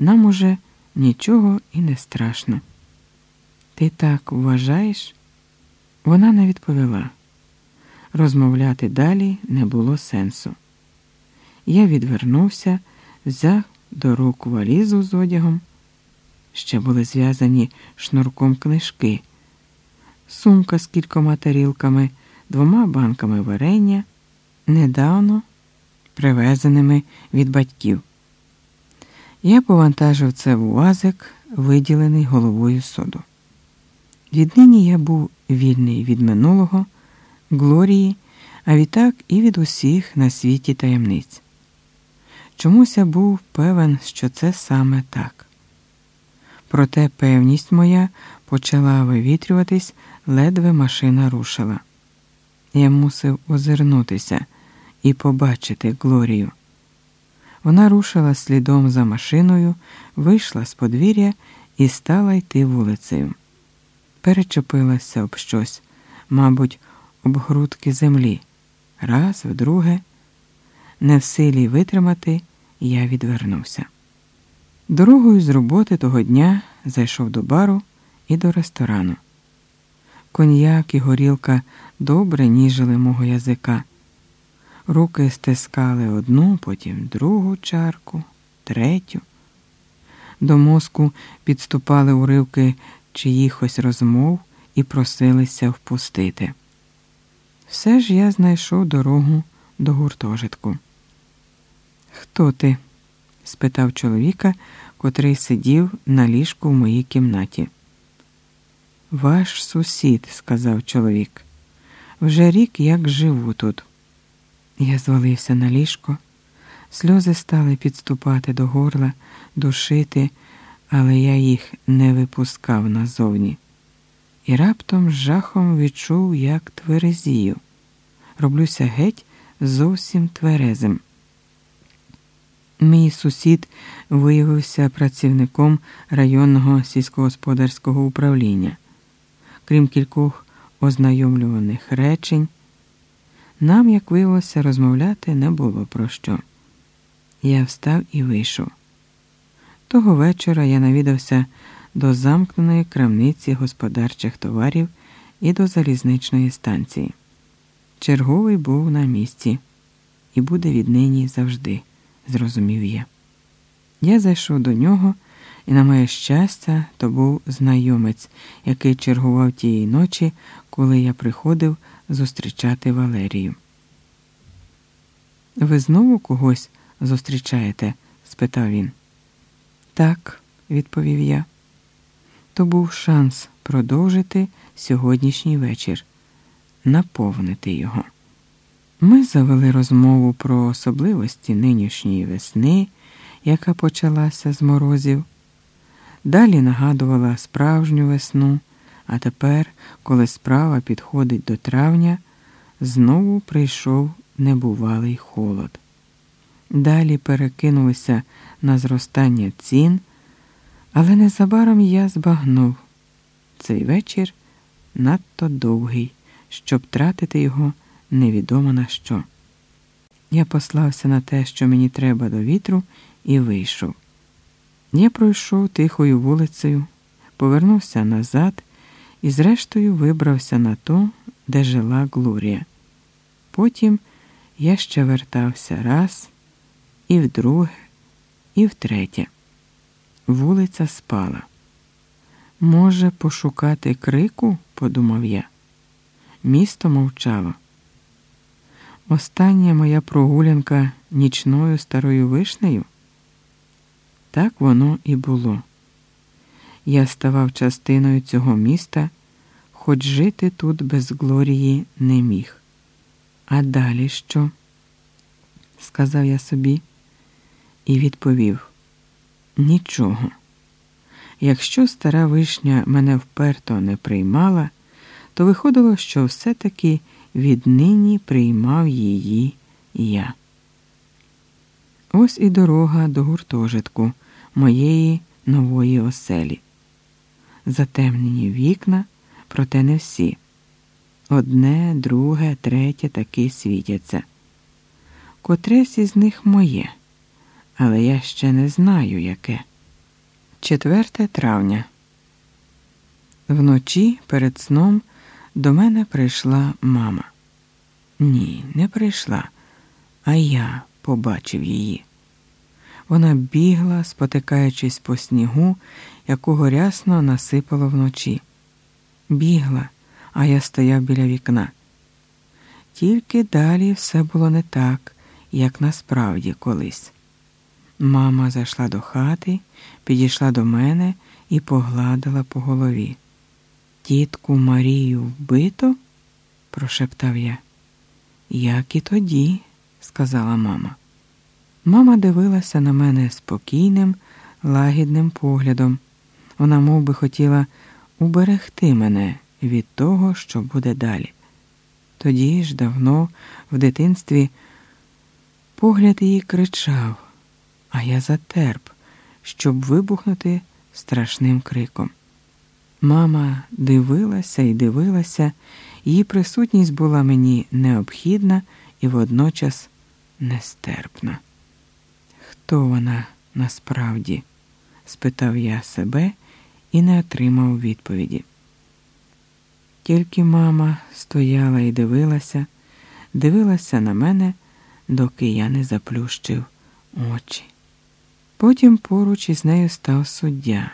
нам уже нічого і не страшно. Ти так вважаєш? Вона не відповіла. Розмовляти далі не було сенсу. Я відвернувся, взяв до рук валізу з одягом. Ще були зв'язані шнурком книжки, сумка з кількома тарілками, двома банками варення, недавно привезеними від батьків. Я повантажив це в уазик, виділений головою соду. Віднині я був вільний від минулого, Глорії, а відтак і від усіх на світі таємниць. Чомусь я був певен, що це саме так. Проте певність моя почала вивітрюватись, ледве машина рушила. Я мусив озирнутися і побачити Глорію. Вона рушила слідом за машиною, вийшла з подвір'я і стала йти вулицею. Перечепилася об щось, мабуть, об грудки землі. Раз, вдруге, не в силі витримати, я відвернувся. Дорогою з роботи того дня зайшов до бару і до ресторану. Коньяк і горілка добре ніжили мого язика. Руки стискали одну, потім другу чарку, третю. До мозку підступали уривки чиїхось розмов і просилися впустити. Все ж я знайшов дорогу до гуртожитку. Хто ти? спитав чоловіка, котрий сидів на ліжку в моїй кімнаті. Ваш сусід, сказав чоловік. Вже рік як живу тут. Я звалився на ліжко, сльози стали підступати до горла, душити, але я їх не випускав назовні. І раптом з жахом відчув, як тверезію. Роблюся геть зовсім тверезим. Мій сусід виявився працівником районного сільськогосподарського управління. Крім кількох ознайомлюваних речень, нам, як виявилося, розмовляти не було про що. Я встав і вийшов. Того вечора я навідався до замкненої крамниці господарчих товарів і до залізничної станції. Черговий був на місці і буде віднині завжди, зрозумів я. Я зайшов до нього, і, на моє щастя, то був знайомець, який чергував тієї ночі, коли я приходив зустрічати Валерію. Ви знову когось зустрічаєте? спитав він. Так, відповів я. То був шанс продовжити сьогоднішній вечір, наповнити його. Ми завели розмову про особливості нинішньої весни, яка почалася з морозів. Далі нагадувала справжню весну, а тепер, коли справа підходить до травня, знову прийшов небувалий холод. Далі перекинулися на зростання цін, але незабаром я збагнув цей вечір надто довгий, щоб тратити його невідомо на що. Я послався на те, що мені треба до вітру, і вийшов. Я пройшов тихою вулицею, повернувся назад і, зрештою, вибрався на ту, де жила Глорія. Потім я ще вертався раз, і вдруге, і втретє. Вулиця спала. Може, пошукати крику, подумав я. Місто мовчало. Остання моя прогулянка нічною старою вишнею. Так воно і було. Я ставав частиною цього міста, хоч жити тут без Глорії не міг. А далі що? сказав я собі і відповів нічого. Якщо стара вишня мене вперто не приймала, то виходило, що все-таки віднині приймав її я. Ось і дорога до гуртожитку моєї нової оселі. Затемнені вікна, проте не всі. Одне, друге, третє таки світяться. Котресь із них моє, але я ще не знаю, яке. 4 травня. Вночі перед сном до мене прийшла мама. Ні, не прийшла, а я побачив її. Вона бігла, спотикаючись по снігу, якого рясно насипало вночі. Бігла, а я стояв біля вікна. Тільки далі все було не так, як насправді колись. Мама зайшла до хати, підійшла до мене і погладила по голові. Тітку Марію вбито? прошептав я. Як і тоді, сказала мама. Мама дивилася на мене спокійним, лагідним поглядом. Вона мов би, хотіла уберегти мене від того, що буде далі. Тоді ж давно, в дитинстві, погляд її кричав, а я затерп, щоб вибухнути страшним криком. Мама дивилася і дивилася, її присутність була мені необхідна і водночас нестерпна. Хто вона насправді? спитав я себе і не отримав відповіді. Тільки мама стояла і дивилася, дивилася на мене, доки я не заплющив очі. Потім поруч із нею став суддя.